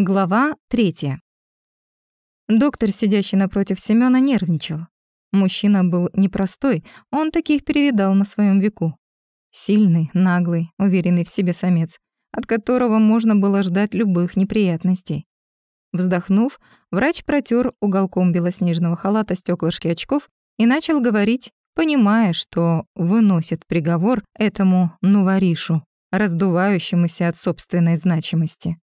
Глава третья. Доктор, сидящий напротив Семёна, нервничал. Мужчина был непростой, он таких перевидал на своем веку. Сильный, наглый, уверенный в себе самец, от которого можно было ждать любых неприятностей. Вздохнув, врач протер уголком белоснежного халата стеклышки очков и начал говорить, понимая, что выносит приговор этому нуваришу, раздувающемуся от собственной значимости.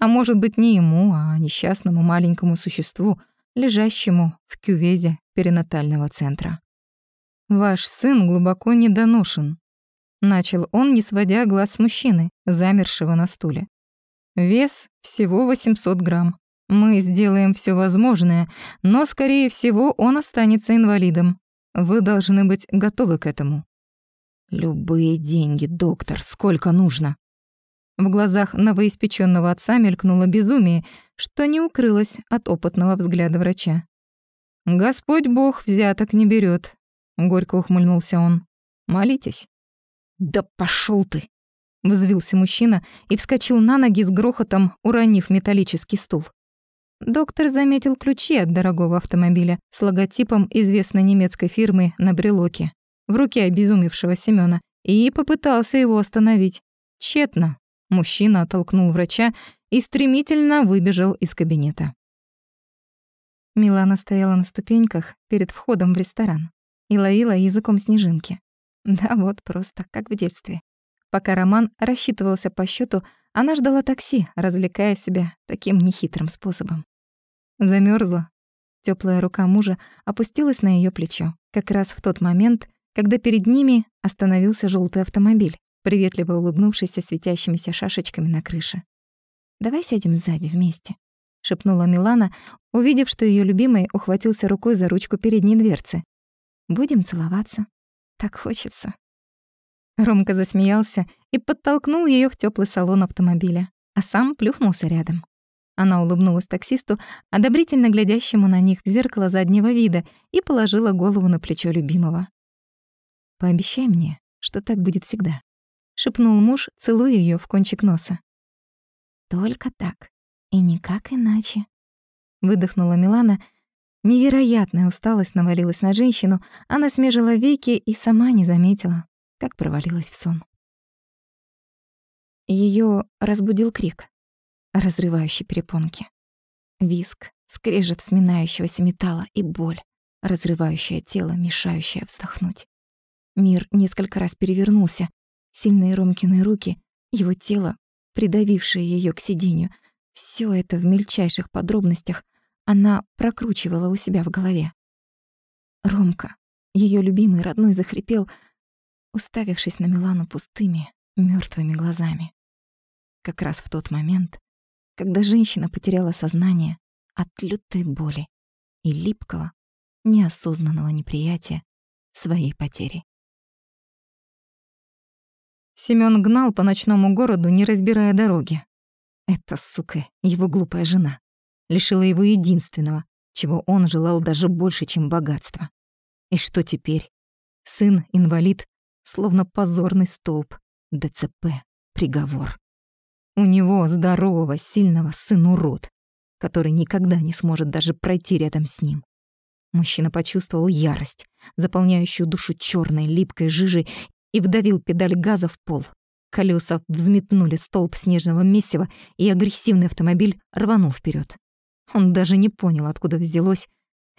А может быть, не ему, а несчастному маленькому существу, лежащему в кювезе перинатального центра. «Ваш сын глубоко недоношен», — начал он, не сводя глаз с мужчины, замершего на стуле. «Вес всего 800 грамм. Мы сделаем все возможное, но, скорее всего, он останется инвалидом. Вы должны быть готовы к этому». «Любые деньги, доктор, сколько нужно?» В глазах новоиспеченного отца мелькнуло безумие, что не укрылось от опытного взгляда врача. «Господь Бог взяток не берет, горько ухмыльнулся он. «Молитесь». «Да пошел ты!» — взвился мужчина и вскочил на ноги с грохотом, уронив металлический стул. Доктор заметил ключи от дорогого автомобиля с логотипом известной немецкой фирмы на брелоке в руке обезумевшего Семёна и попытался его остановить. Тщетно. Мужчина оттолкнул врача и стремительно выбежал из кабинета. Милана стояла на ступеньках перед входом в ресторан и ловила языком снежинки. Да вот просто, как в детстве. Пока Роман рассчитывался по счету, она ждала такси, развлекая себя таким нехитрым способом. Замерзла. Теплая рука мужа опустилась на ее плечо, как раз в тот момент, когда перед ними остановился желтый автомобиль приветливо улыбнувшись светящимися шашечками на крыше. «Давай сядем сзади вместе», — шепнула Милана, увидев, что ее любимый ухватился рукой за ручку передней дверцы. «Будем целоваться. Так хочется». Ромка засмеялся и подтолкнул ее в теплый салон автомобиля, а сам плюхнулся рядом. Она улыбнулась таксисту, одобрительно глядящему на них в зеркало заднего вида, и положила голову на плечо любимого. «Пообещай мне, что так будет всегда», — шепнул муж, целуя ее в кончик носа. «Только так, и никак иначе», — выдохнула Милана. Невероятная усталость навалилась на женщину, она смежила веки и сама не заметила, как провалилась в сон. Ее разбудил крик, разрывающий перепонки. Виск, скрежет сминающегося металла и боль, разрывающая тело, мешающая вздохнуть. Мир несколько раз перевернулся, Сильные Ромкины руки, его тело, придавившее ее к сиденью, все это в мельчайших подробностях она прокручивала у себя в голове. Ромка, ее любимый родной, захрипел, уставившись на Милану пустыми, мертвыми глазами. Как раз в тот момент, когда женщина потеряла сознание от лютой боли и липкого, неосознанного неприятия своей потери. Семён гнал по ночному городу, не разбирая дороги. Эта сука, его глупая жена, лишила его единственного, чего он желал даже больше, чем богатства. И что теперь? Сын инвалид, словно позорный столб. ДЦП, приговор. У него, здорового, сильного, сын урод, который никогда не сможет даже пройти рядом с ним. Мужчина почувствовал ярость, заполняющую душу черной липкой жижей и вдавил педаль газа в пол. Колеса взметнули столб снежного месива, и агрессивный автомобиль рванул вперед. Он даже не понял, откуда взялось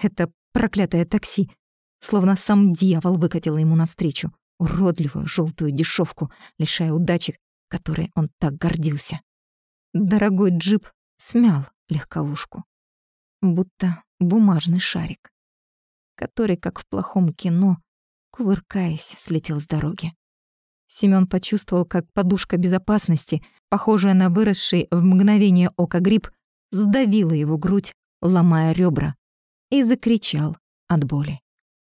это проклятое такси. Словно сам дьявол выкатил ему навстречу уродливую желтую дешевку, лишая удачи, которой он так гордился. Дорогой джип смял легковушку, будто бумажный шарик, который, как в плохом кино, кувыркаясь, слетел с дороги. Семён почувствовал, как подушка безопасности, похожая на выросший в мгновение ока гриб, сдавила его грудь, ломая ребра, и закричал от боли.